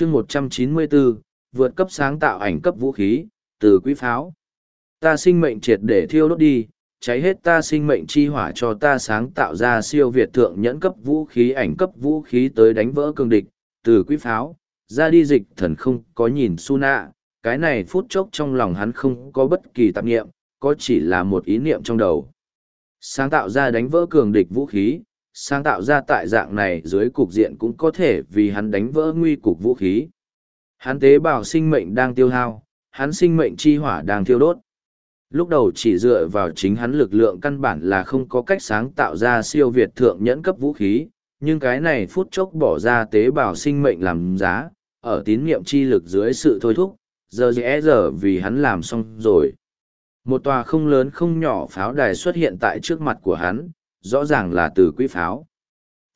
chương 194, vượt cấp sáng tạo ảnh cấp vũ khí, từ quý pháo. Ta sinh mệnh triệt để thiêu đốt đi, cháy hết ta sinh mệnh chi hỏa cho ta sáng tạo ra siêu việt thượng nhẫn cấp vũ khí ảnh cấp vũ khí tới đánh vỡ cương địch, từ quý pháo, ra đi dịch thần không có nhìn su nạ, cái này phút chốc trong lòng hắn không có bất kỳ tạp nghiệm, có chỉ là một ý niệm trong đầu. Sáng tạo ra đánh vỡ cường địch vũ khí, sáng tạo ra tại dạng này dưới cục diện cũng có thể vì hắn đánh vỡ nguy cục vũ khí. Hắn tế bào sinh mệnh đang tiêu hao, hắn sinh mệnh chi hỏa đang thiêu đốt. Lúc đầu chỉ dựa vào chính hắn lực lượng căn bản là không có cách sáng tạo ra siêu việt thượng nhẫn cấp vũ khí, nhưng cái này phút chốc bỏ ra tế bào sinh mệnh làm giá, ở tín niệm chi lực dưới sự thôi thúc, giờ dễ giờ vì hắn làm xong rồi. Một tòa không lớn không nhỏ pháo đài xuất hiện tại trước mặt của hắn, rõ ràng là từ quỹ pháo.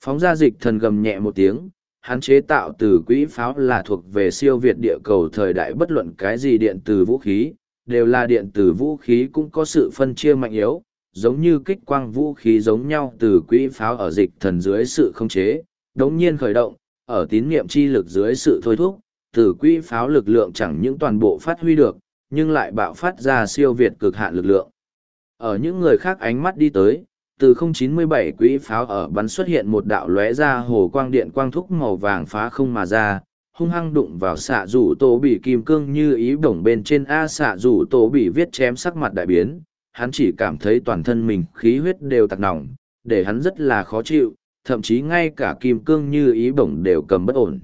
Phóng ra dịch thần gầm nhẹ một tiếng, hắn chế tạo từ quỹ pháo là thuộc về siêu việt địa cầu thời đại bất luận cái gì điện từ vũ khí, đều là điện từ vũ khí cũng có sự phân chia mạnh yếu, giống như kích quang vũ khí giống nhau từ quỹ pháo ở dịch thần dưới sự không chế, đống nhiên khởi động, ở tín niệm chi lực dưới sự thôi thúc, từ quỹ pháo lực lượng chẳng những toàn bộ phát huy được, nhưng lại bạo phát ra siêu việt cực hạn lực lượng. Ở những người khác ánh mắt đi tới, từ 097 quỹ pháo ở bắn xuất hiện một đạo lóe ra hồ quang điện quang thúc màu vàng phá không mà ra, hung hăng đụng vào xạ rủ tổ bị kim cương như ý bổng bên trên A xạ rủ tổ bị viết chém sắc mặt đại biến, hắn chỉ cảm thấy toàn thân mình khí huyết đều tạc nỏng để hắn rất là khó chịu, thậm chí ngay cả kim cương như ý bổng đều cầm bất ổn.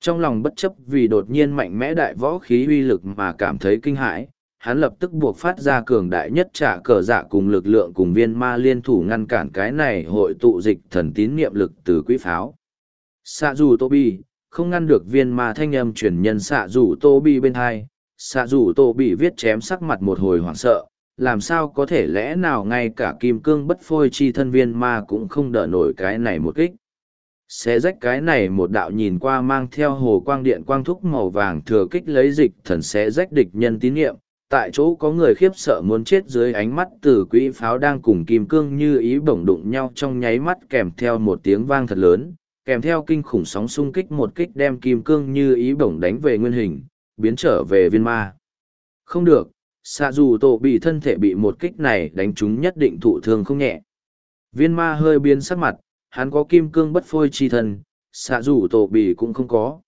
Trong lòng bất chấp vì đột nhiên mạnh mẽ đại võ khí uy lực mà cảm thấy kinh hãi, hắn lập tức buộc phát ra cường đại nhất trả cờ dạ cùng lực lượng cùng viên ma liên thủ ngăn cản cái này hội tụ dịch thần tín niệm lực từ quỹ pháo. Xạ dù tô bi, không ngăn được viên ma thanh âm chuyển nhân xạ dù tô bi bên hai, xạ dù tô Bi viết chém sắc mặt một hồi hoảng sợ, làm sao có thể lẽ nào ngay cả kim cương bất phôi chi thân viên ma cũng không đỡ nổi cái này một kích. Xé rách cái này một đạo nhìn qua mang theo hồ quang điện quang thúc màu vàng thừa kích lấy dịch thần xé rách địch nhân tín nhiệm, tại chỗ có người khiếp sợ muốn chết dưới ánh mắt từ quỹ pháo đang cùng kim cương như ý bổng đụng nhau trong nháy mắt kèm theo một tiếng vang thật lớn, kèm theo kinh khủng sóng xung kích một kích đem kim cương như ý bổng đánh về nguyên hình, biến trở về viên ma. Không được, xạ dù tổ bị thân thể bị một kích này đánh chúng nhất định thụ thương không nhẹ. Viên ma hơi biến sắc mặt, hắn có kim cương bất phôi chi thân, xạ dù tổ bị cũng không có.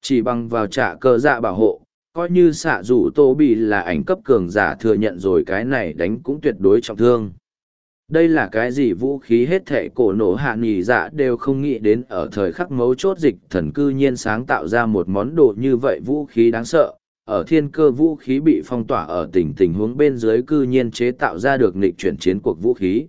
Chỉ bằng vào trả cờ dạ bảo hộ, coi như xạ dù tô bị là ảnh cấp cường giả thừa nhận rồi cái này đánh cũng tuyệt đối trọng thương. Đây là cái gì vũ khí hết thệ cổ nổ hạ nghỉ dạ đều không nghĩ đến ở thời khắc mấu chốt dịch thần cư nhiên sáng tạo ra một món đồ như vậy vũ khí đáng sợ, ở thiên cơ vũ khí bị phong tỏa ở tình tình huống bên dưới cư nhiên chế tạo ra được nghịch chuyển chiến cuộc vũ khí.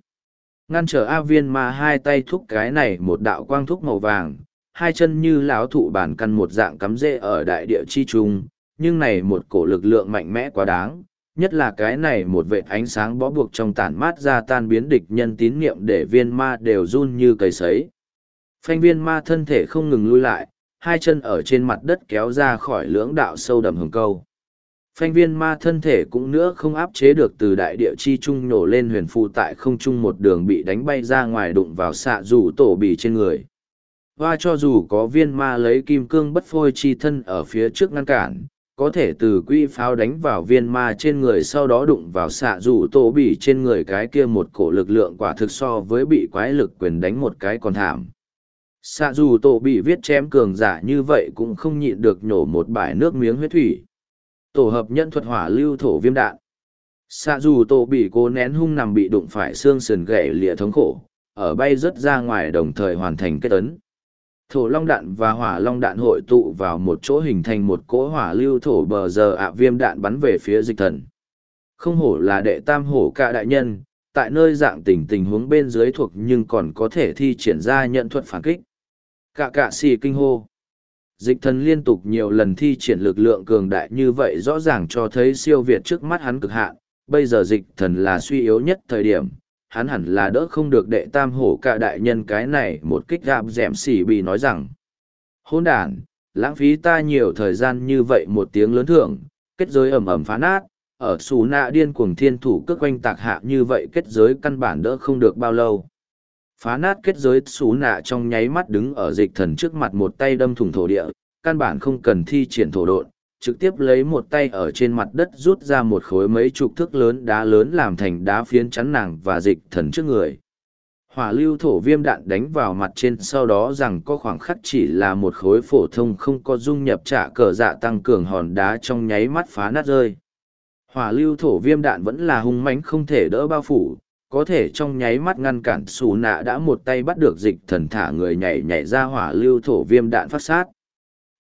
Ngăn trở a viên ma hai tay thúc cái này một đạo quang thúc màu vàng, hai chân như lão thụ bản căn một dạng cắm rễ ở đại địa chi trung nhưng này một cổ lực lượng mạnh mẽ quá đáng, nhất là cái này một vệ ánh sáng bó buộc trong tản mát ra tan biến địch nhân tín niệm để viên ma đều run như cầy sấy. Phanh viên ma thân thể không ngừng lui lại, hai chân ở trên mặt đất kéo ra khỏi lưỡng đạo sâu đầm hừng câu. Phanh viên ma thân thể cũng nữa không áp chế được từ đại địa chi trung nổ lên huyền phù tại không trung một đường bị đánh bay ra ngoài đụng vào xạ rủ tổ bì trên người. Và cho dù có viên ma lấy kim cương bất phôi chi thân ở phía trước ngăn cản, có thể từ quỹ pháo đánh vào viên ma trên người sau đó đụng vào xạ rủ tổ bỉ trên người cái kia một cổ lực lượng quả thực so với bị quái lực quyền đánh một cái còn thảm. Xạ dù tổ bị viết chém cường giả như vậy cũng không nhịn được nhổ một bãi nước miếng huyết thủy. Tổ hợp nhân thuật hỏa lưu thổ viêm đạn. Xạ dù tổ bị cố nén hung nằm bị đụng phải xương sườn gậy lịa thống khổ, ở bay rớt ra ngoài đồng thời hoàn thành kết ấn thổ long đạn và hỏa long đạn hội tụ vào một chỗ hình thành một cỗ hỏa lưu thổ bờ giờ ạ viêm đạn bắn về phía dịch thần. Không hổ là đệ tam hổ cả đại nhân, tại nơi dạng tình tình huống bên dưới thuộc nhưng còn có thể thi triển ra nhận thuật phản kích. Cả cả xì kinh hô. Dịch thần liên tục nhiều lần thi triển lực lượng cường đại như vậy rõ ràng cho thấy siêu việt trước mắt hắn cực hạn, bây giờ dịch thần là suy yếu nhất thời điểm, hắn hẳn là đỡ không được đệ tam hổ cả đại nhân cái này một kích gạp dẻm xỉ bị nói rằng. Hôn đản lãng phí ta nhiều thời gian như vậy một tiếng lớn thưởng kết giới ẩm ẩm phá nát ở xù nạ điên cuồng thiên thủ cước quanh tạc hạ như vậy kết giới căn bản đỡ không được bao lâu. Phá nát kết giới xù nạ trong nháy mắt đứng ở dịch thần trước mặt một tay đâm thủng thổ địa căn bản không cần thi triển thổ độn, trực tiếp lấy một tay ở trên mặt đất rút ra một khối mấy chục thước lớn đá lớn làm thành đá phiến chắn nàng và dịch thần trước người. Hỏa lưu thổ viêm đạn đánh vào mặt trên sau đó rằng có khoảng khắc chỉ là một khối phổ thông không có dung nhập trả cờ dạ tăng cường hòn đá trong nháy mắt phá nát rơi. Hỏa lưu thổ viêm đạn vẫn là hung mãnh không thể đỡ bao phủ, có thể trong nháy mắt ngăn cản xù nạ đã một tay bắt được dịch thần thả người nhảy nhảy ra hỏa lưu thổ viêm đạn phát sát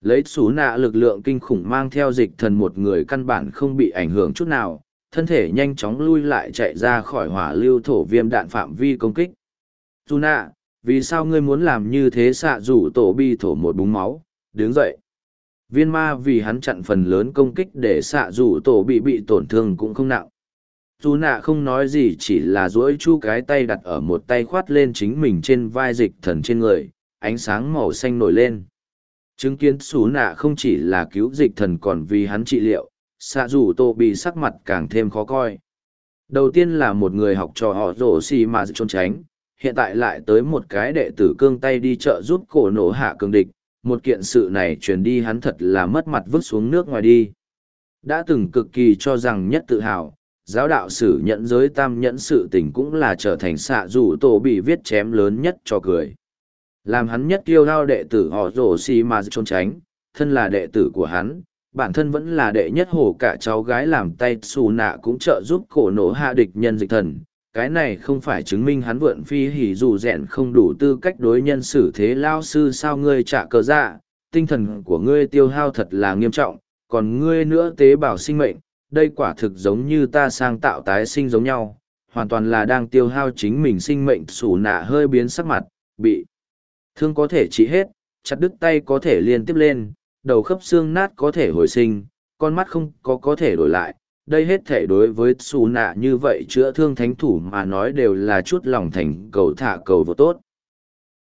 lấy xú nạ lực lượng kinh khủng mang theo dịch thần một người căn bản không bị ảnh hưởng chút nào, thân thể nhanh chóng lui lại chạy ra khỏi hỏa lưu thổ viêm đạn phạm vi công kích. Dù nạ, vì sao ngươi muốn làm như thế xạ rủ tổ bi thổ một búng máu? Đứng dậy. Viên ma vì hắn chặn phần lớn công kích để xạ rủ tổ bị bị tổn thương cũng không nặng. Dù nạ không nói gì, chỉ là duỗi chu cái tay đặt ở một tay khoát lên chính mình trên vai dịch thần trên người, ánh sáng màu xanh nổi lên chứng kiến xú nạ không chỉ là cứu dịch thần còn vì hắn trị liệu, xạ dù tô bị sắc mặt càng thêm khó coi. Đầu tiên là một người học trò họ rổ xì mà trốn tránh, hiện tại lại tới một cái đệ tử cương tay đi chợ giúp cổ nổ hạ cường địch, một kiện sự này truyền đi hắn thật là mất mặt vứt xuống nước ngoài đi. Đã từng cực kỳ cho rằng nhất tự hào, giáo đạo sử nhận giới tam nhẫn sự tình cũng là trở thành xạ dù tổ bị viết chém lớn nhất cho cười làm hắn nhất tiêu hao đệ tử họ rổ xì mà trốn tránh, thân là đệ tử của hắn, bản thân vẫn là đệ nhất hổ cả cháu gái làm tay xù nạ cũng trợ giúp cổ nổ hạ địch nhân dịch thần. Cái này không phải chứng minh hắn vượn phi hỉ dù rèn không đủ tư cách đối nhân xử thế lao sư sao ngươi trả cờ dạ, tinh thần của ngươi tiêu hao thật là nghiêm trọng, còn ngươi nữa tế bào sinh mệnh, đây quả thực giống như ta sang tạo tái sinh giống nhau, hoàn toàn là đang tiêu hao chính mình sinh mệnh xù nạ hơi biến sắc mặt, bị Thương có thể trị hết, chặt đứt tay có thể liên tiếp lên, đầu khớp xương nát có thể hồi sinh, con mắt không có có thể đổi lại. Đây hết thể đối với xù nạ như vậy chữa thương thánh thủ mà nói đều là chút lòng thành cầu thả cầu vô tốt.